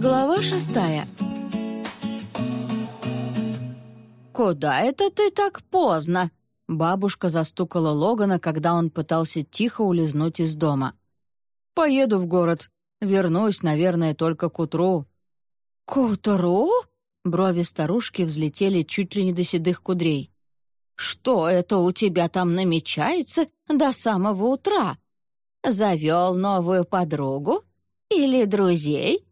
Глава шестая. «Куда это ты так поздно?» Бабушка застукала Логана, когда он пытался тихо улизнуть из дома. «Поеду в город. Вернусь, наверное, только к утру». «К утру?» Брови старушки взлетели чуть ли не до седых кудрей. «Что это у тебя там намечается до самого утра? Завел новую подругу? Или друзей?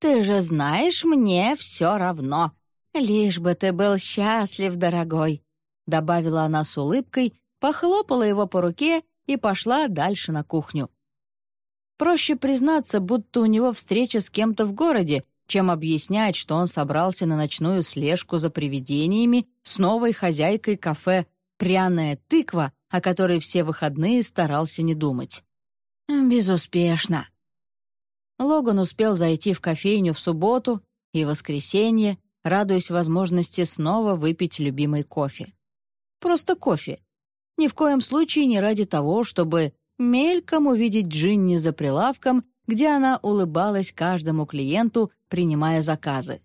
Ты же знаешь, мне все равно. Лишь бы ты был счастлив, дорогой добавила она с улыбкой, похлопала его по руке и пошла дальше на кухню. Проще признаться, будто у него встреча с кем-то в городе, чем объяснять, что он собрался на ночную слежку за привидениями с новой хозяйкой кафе «Пряная тыква», о которой все выходные старался не думать. Безуспешно. Логан успел зайти в кофейню в субботу и воскресенье, радуясь возможности снова выпить любимый кофе. Просто кофе. Ни в коем случае не ради того, чтобы мельком увидеть Джинни за прилавком, где она улыбалась каждому клиенту, принимая заказы.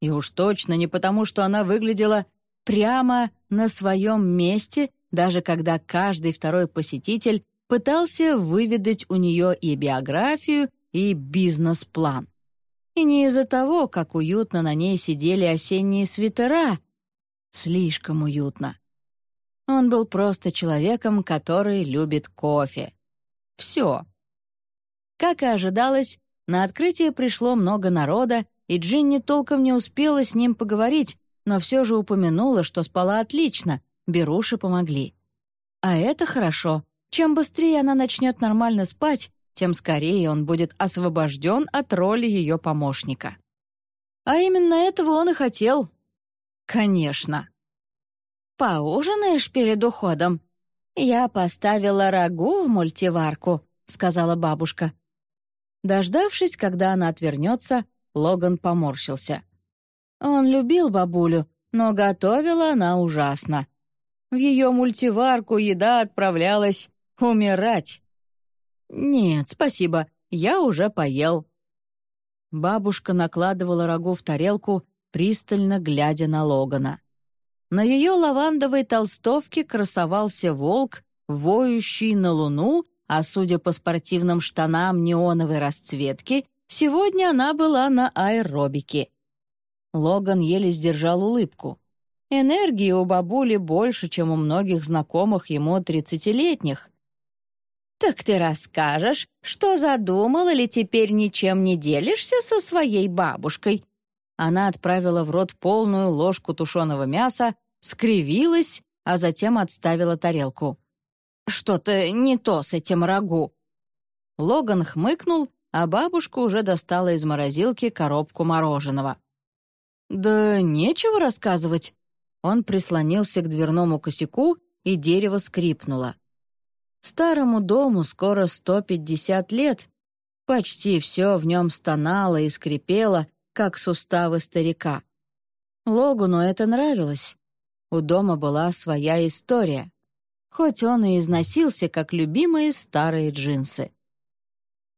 И уж точно не потому, что она выглядела прямо на своем месте, даже когда каждый второй посетитель пытался выведать у нее и биографию, и бизнес-план. И не из-за того, как уютно на ней сидели осенние свитера. Слишком уютно. Он был просто человеком, который любит кофе. Все. Как и ожидалось, на открытие пришло много народа, и Джинни толком не успела с ним поговорить, но все же упомянула, что спала отлично, беруши помогли. А это хорошо. Чем быстрее она начнет нормально спать, тем скорее он будет освобожден от роли ее помощника. А именно этого он и хотел. Конечно. «Поужинаешь перед уходом?» «Я поставила рагу в мультиварку», — сказала бабушка. Дождавшись, когда она отвернется, Логан поморщился. Он любил бабулю, но готовила она ужасно. В ее мультиварку еда отправлялась умирать. «Нет, спасибо, я уже поел». Бабушка накладывала рагу в тарелку, пристально глядя на Логана. На ее лавандовой толстовке красовался волк, воющий на луну, а судя по спортивным штанам неоновой расцветки, сегодня она была на аэробике. Логан еле сдержал улыбку. Энергии у бабули больше, чем у многих знакомых ему тридцатилетних. «Так ты расскажешь, что задумал или теперь ничем не делишься со своей бабушкой?» Она отправила в рот полную ложку тушеного мяса, скривилась, а затем отставила тарелку. «Что-то не то с этим рагу». Логан хмыкнул, а бабушка уже достала из морозилки коробку мороженого. «Да нечего рассказывать». Он прислонился к дверному косяку, и дерево скрипнуло. Старому дому скоро 150 лет. Почти все в нем стонало и скрипело, как суставы старика. Логану это нравилось. У дома была своя история, хоть он и износился, как любимые старые джинсы.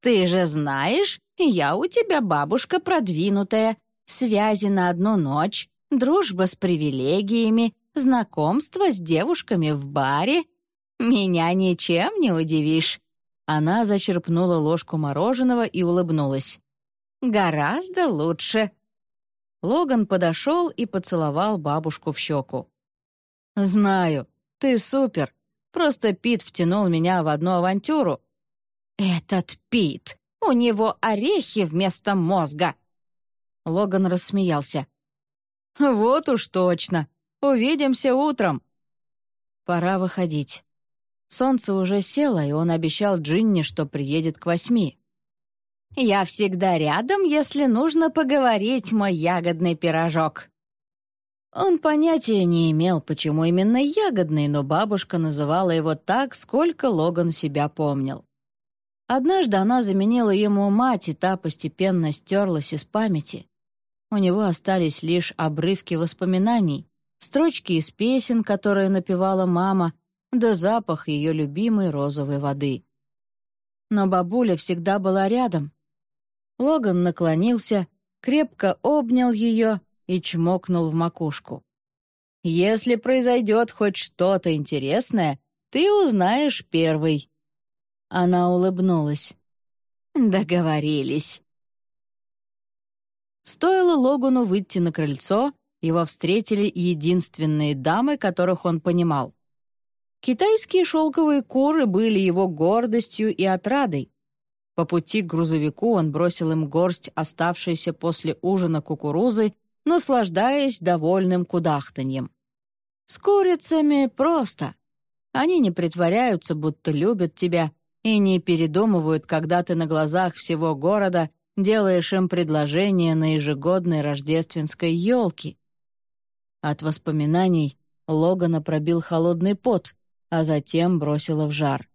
«Ты же знаешь, я у тебя бабушка продвинутая, связи на одну ночь, дружба с привилегиями, знакомство с девушками в баре. Меня ничем не удивишь». Она зачерпнула ложку мороженого и улыбнулась. «Гораздо лучше». Логан подошел и поцеловал бабушку в щеку. «Знаю, ты супер. Просто Пит втянул меня в одну авантюру». «Этот Пит! У него орехи вместо мозга!» Логан рассмеялся. «Вот уж точно. Увидимся утром». Пора выходить. Солнце уже село, и он обещал Джинни, что приедет к восьми. «Я всегда рядом, если нужно поговорить, мой ягодный пирожок», он понятия не имел, почему именно ягодный, но бабушка называла его так, сколько Логан себя помнил. Однажды она заменила ему мать, и та постепенно стерлась из памяти. У него остались лишь обрывки воспоминаний, строчки из песен, которые напевала мама, да запах ее любимой розовой воды. Но бабуля всегда была рядом. Логан наклонился, крепко обнял ее и чмокнул в макушку. «Если произойдет хоть что-то интересное, ты узнаешь первый». Она улыбнулась. «Договорились». Стоило Логану выйти на крыльцо, его встретили единственные дамы, которых он понимал. Китайские шелковые куры были его гордостью и отрадой. По пути к грузовику он бросил им горсть оставшейся после ужина кукурузы, наслаждаясь довольным кудахтаньем. С курицами просто. Они не притворяются, будто любят тебя, и не передумывают, когда ты на глазах всего города делаешь им предложение на ежегодной рождественской елке. От воспоминаний Логана пробил холодный пот, а затем бросила в жар.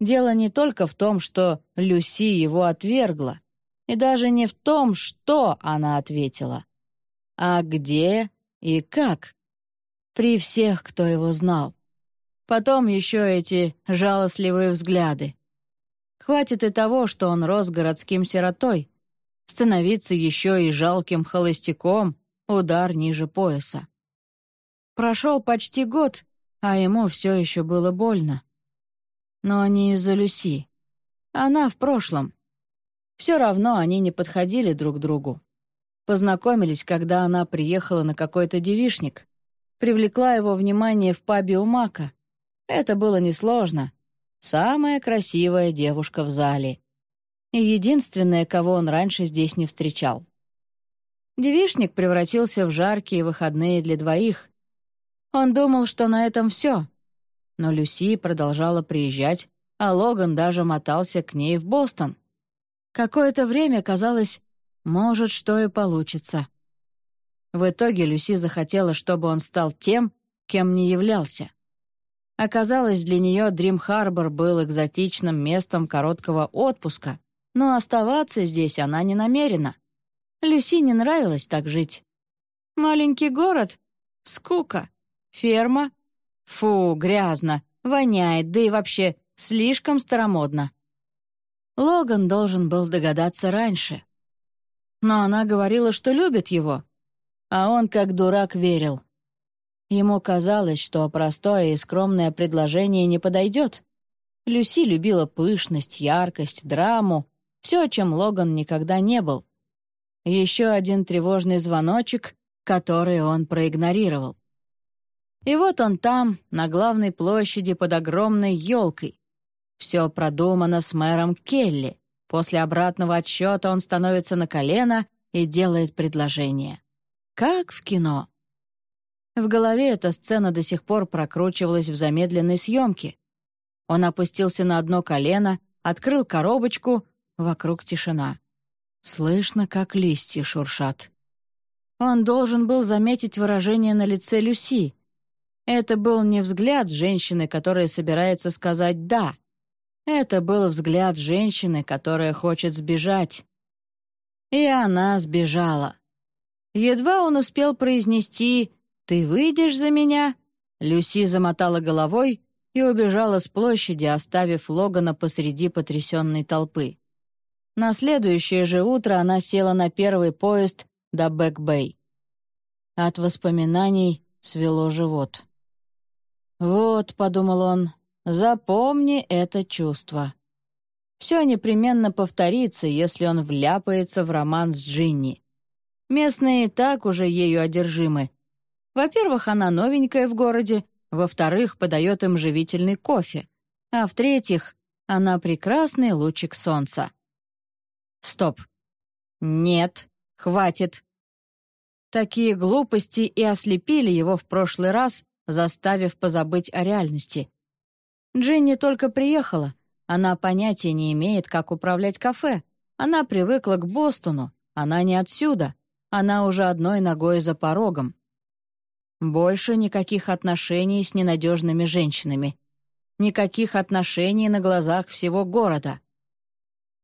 Дело не только в том, что Люси его отвергла, и даже не в том, что она ответила, а где и как. При всех, кто его знал. Потом еще эти жалостливые взгляды. Хватит и того, что он рос городским сиротой. Становиться еще и жалким холостяком — удар ниже пояса. Прошел почти год, а ему все еще было больно. Но не из-за Люси. Она в прошлом. Все равно они не подходили друг другу. Познакомились, когда она приехала на какой-то девишник. Привлекла его внимание в пабе у Мака. Это было несложно. Самая красивая девушка в зале. И единственная, кого он раньше здесь не встречал. Девишник превратился в жаркие выходные для двоих. Он думал, что на этом все. Но Люси продолжала приезжать, а Логан даже мотался к ней в Бостон. Какое-то время казалось, может, что и получится. В итоге Люси захотела, чтобы он стал тем, кем не являлся. Оказалось, для нее Дрим-Харбор был экзотичным местом короткого отпуска, но оставаться здесь она не намерена. Люси не нравилось так жить. Маленький город? Скука. Ферма? Фу, грязно, воняет, да и вообще слишком старомодно. Логан должен был догадаться раньше. Но она говорила, что любит его, а он как дурак верил. Ему казалось, что простое и скромное предложение не подойдет. Люси любила пышность, яркость, драму, все, чем Логан никогда не был. Еще один тревожный звоночек, который он проигнорировал. И вот он там, на главной площади под огромной елкой. Все продумано с мэром Келли. После обратного отсчета он становится на колено и делает предложение. Как в кино. В голове эта сцена до сих пор прокручивалась в замедленной съемке. Он опустился на одно колено, открыл коробочку, вокруг тишина. Слышно, как листья шуршат. Он должен был заметить выражение на лице Люси. Это был не взгляд женщины, которая собирается сказать «да». Это был взгляд женщины, которая хочет сбежать. И она сбежала. Едва он успел произнести «Ты выйдешь за меня?» Люси замотала головой и убежала с площади, оставив Логана посреди потрясенной толпы. На следующее же утро она села на первый поезд до Бэк-Бэй. От воспоминаний свело живот. «Вот», — подумал он, — «запомни это чувство». Все непременно повторится, если он вляпается в роман с Джинни. Местные и так уже ею одержимы, во-первых, она новенькая в городе, во-вторых, подает им живительный кофе, а в-третьих, она прекрасный лучик солнца. Стоп. Нет, хватит. Такие глупости и ослепили его в прошлый раз, заставив позабыть о реальности. Джинни только приехала. Она понятия не имеет, как управлять кафе. Она привыкла к Бостону. Она не отсюда. Она уже одной ногой за порогом. Больше никаких отношений с ненадежными женщинами. Никаких отношений на глазах всего города.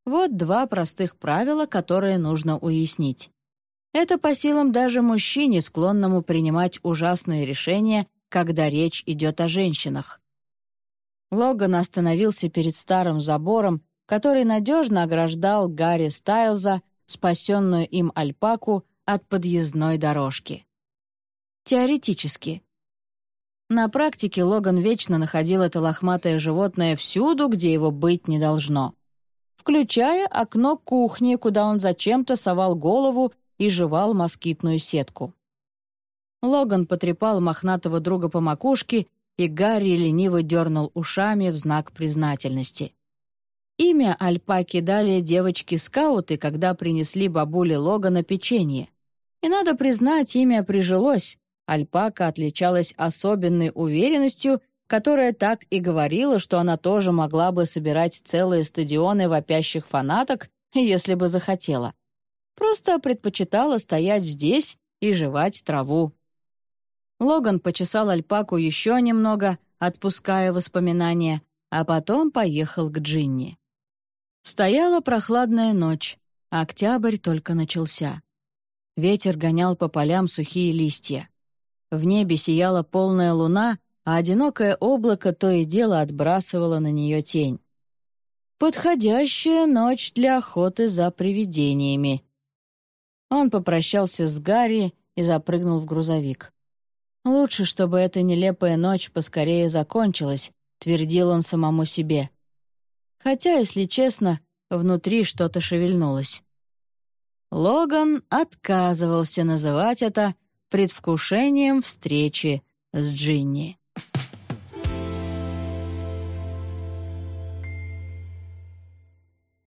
Вот два простых правила, которые нужно уяснить. Это по силам даже мужчине, склонному принимать ужасные решения, когда речь идет о женщинах. Логан остановился перед старым забором, который надежно ограждал Гарри Стайлза, спасенную им альпаку, от подъездной дорожки. Теоретически. На практике Логан вечно находил это лохматое животное всюду, где его быть не должно. Включая окно кухни, куда он зачем-то совал голову и жевал москитную сетку. Логан потрепал мохнатого друга по макушке, и Гарри лениво дернул ушами в знак признательности. Имя Альпаки дали девочки-скауты, когда принесли бабуле Логана печенье. И надо признать, имя прижилось. Альпака отличалась особенной уверенностью, которая так и говорила, что она тоже могла бы собирать целые стадионы вопящих фанаток, если бы захотела. Просто предпочитала стоять здесь и жевать траву. Логан почесал альпаку еще немного, отпуская воспоминания, а потом поехал к Джинни. Стояла прохладная ночь, октябрь только начался. Ветер гонял по полям сухие листья. В небе сияла полная луна, а одинокое облако то и дело отбрасывало на нее тень. Подходящая ночь для охоты за привидениями. Он попрощался с Гарри и запрыгнул в грузовик. «Лучше, чтобы эта нелепая ночь поскорее закончилась», — твердил он самому себе. Хотя, если честно, внутри что-то шевельнулось. Логан отказывался называть это предвкушением встречи с Джинни.